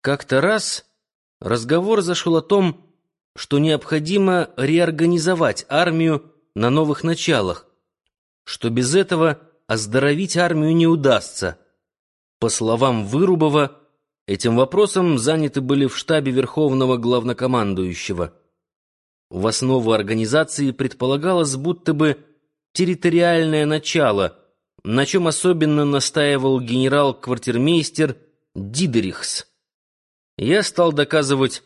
Как-то раз разговор зашел о том, что необходимо реорганизовать армию на новых началах, что без этого оздоровить армию не удастся. По словам Вырубова, этим вопросом заняты были в штабе Верховного Главнокомандующего. В основу организации предполагалось будто бы территориальное начало, на чем особенно настаивал генерал-квартирмейстер Дидерихс я стал доказывать,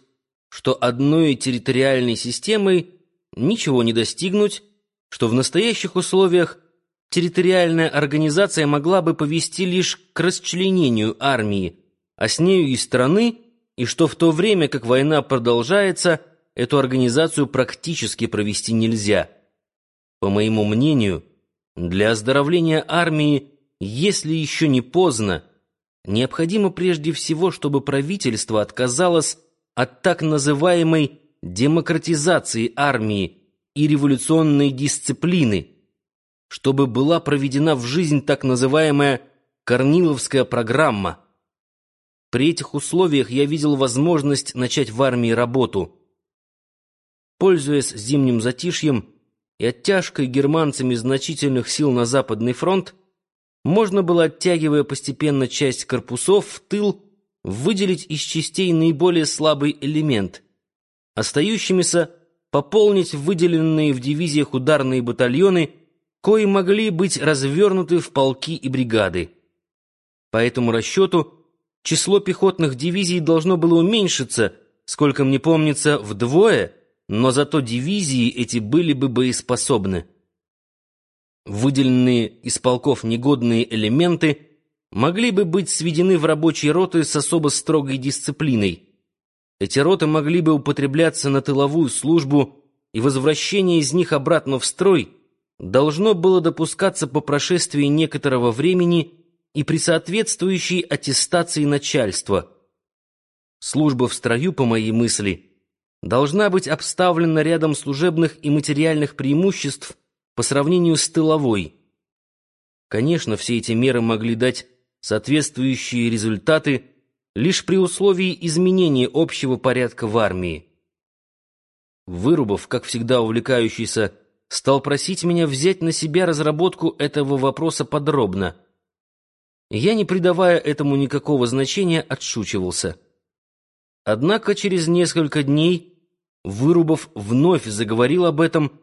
что одной территориальной системой ничего не достигнуть, что в настоящих условиях территориальная организация могла бы повести лишь к расчленению армии, а с нею и страны, и что в то время, как война продолжается, эту организацию практически провести нельзя. По моему мнению, для оздоровления армии, если еще не поздно, Необходимо прежде всего, чтобы правительство отказалось от так называемой демократизации армии и революционной дисциплины, чтобы была проведена в жизнь так называемая Корниловская программа. При этих условиях я видел возможность начать в армии работу. Пользуясь зимним затишьем и оттяжкой германцами значительных сил на Западный фронт, можно было, оттягивая постепенно часть корпусов в тыл, выделить из частей наиболее слабый элемент. Остающимися пополнить выделенные в дивизиях ударные батальоны, кои могли быть развернуты в полки и бригады. По этому расчету число пехотных дивизий должно было уменьшиться, сколько мне помнится, вдвое, но зато дивизии эти были бы боеспособны. Выделенные из полков негодные элементы могли бы быть сведены в рабочие роты с особо строгой дисциплиной. Эти роты могли бы употребляться на тыловую службу, и возвращение из них обратно в строй должно было допускаться по прошествии некоторого времени и при соответствующей аттестации начальства. Служба в строю, по моей мысли, должна быть обставлена рядом служебных и материальных преимуществ по сравнению с тыловой. Конечно, все эти меры могли дать соответствующие результаты лишь при условии изменения общего порядка в армии. Вырубов, как всегда увлекающийся, стал просить меня взять на себя разработку этого вопроса подробно. Я, не придавая этому никакого значения, отшучивался. Однако через несколько дней Вырубов вновь заговорил об этом,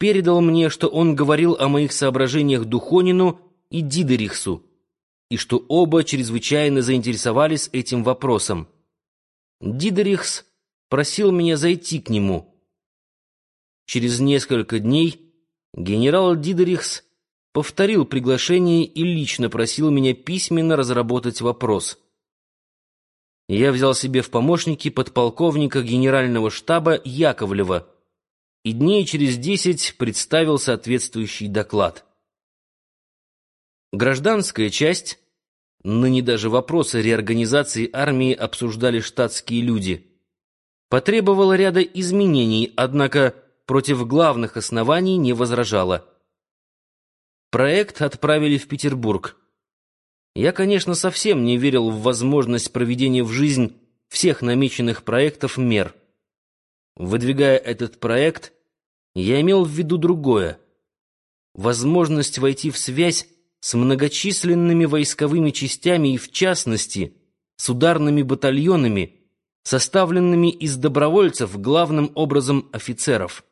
передал мне, что он говорил о моих соображениях Духонину и Дидерихсу, и что оба чрезвычайно заинтересовались этим вопросом. Дидерихс просил меня зайти к нему. Через несколько дней генерал Дидерихс повторил приглашение и лично просил меня письменно разработать вопрос. Я взял себе в помощники подполковника генерального штаба Яковлева, и дней через десять представил соответствующий доклад. Гражданская часть, ныне даже вопросы реорганизации армии обсуждали штатские люди, потребовала ряда изменений, однако против главных оснований не возражала. Проект отправили в Петербург. Я, конечно, совсем не верил в возможность проведения в жизнь всех намеченных проектов мер. Выдвигая этот проект, я имел в виду другое. Возможность войти в связь с многочисленными войсковыми частями и, в частности, с ударными батальонами, составленными из добровольцев, главным образом офицеров.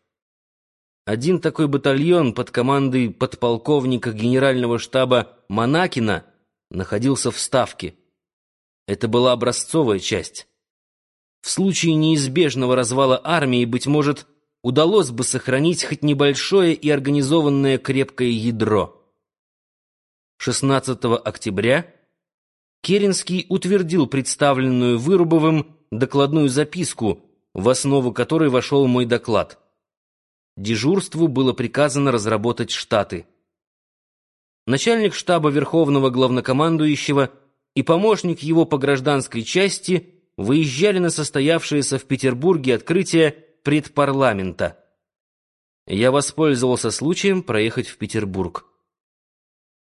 Один такой батальон под командой подполковника генерального штаба Монакина находился в Ставке. Это была образцовая часть. В случае неизбежного развала армии, быть может, удалось бы сохранить хоть небольшое и организованное крепкое ядро. 16 октября Керенский утвердил представленную Вырубовым докладную записку, в основу которой вошел мой доклад. Дежурству было приказано разработать штаты. Начальник штаба Верховного Главнокомандующего и помощник его по гражданской части – выезжали на состоявшееся в Петербурге открытие предпарламента. Я воспользовался случаем проехать в Петербург.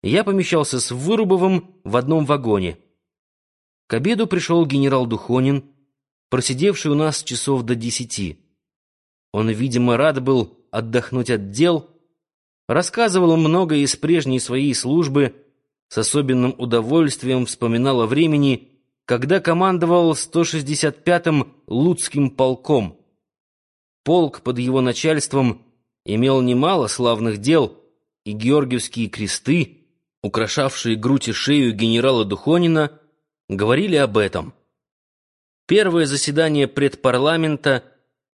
Я помещался с Вырубовым в одном вагоне. К обеду пришел генерал Духонин, просидевший у нас часов до десяти. Он, видимо, рад был отдохнуть от дел, рассказывал многое из прежней своей службы, с особенным удовольствием вспоминал о времени, когда командовал 165-м Луцким полком. Полк под его начальством имел немало славных дел, и георгиевские кресты, украшавшие грудь и шею генерала Духонина, говорили об этом. Первое заседание предпарламента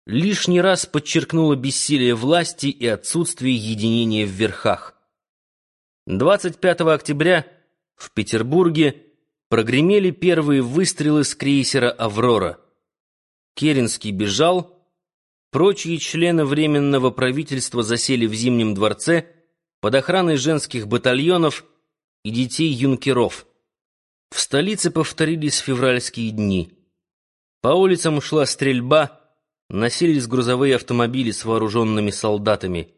лишний раз подчеркнуло бессилие власти и отсутствие единения в верхах. 25 октября в Петербурге прогремели первые выстрелы с крейсера «Аврора». Керенский бежал, прочие члены Временного правительства засели в Зимнем дворце под охраной женских батальонов и детей юнкеров. В столице повторились февральские дни. По улицам шла стрельба, носились грузовые автомобили с вооруженными солдатами.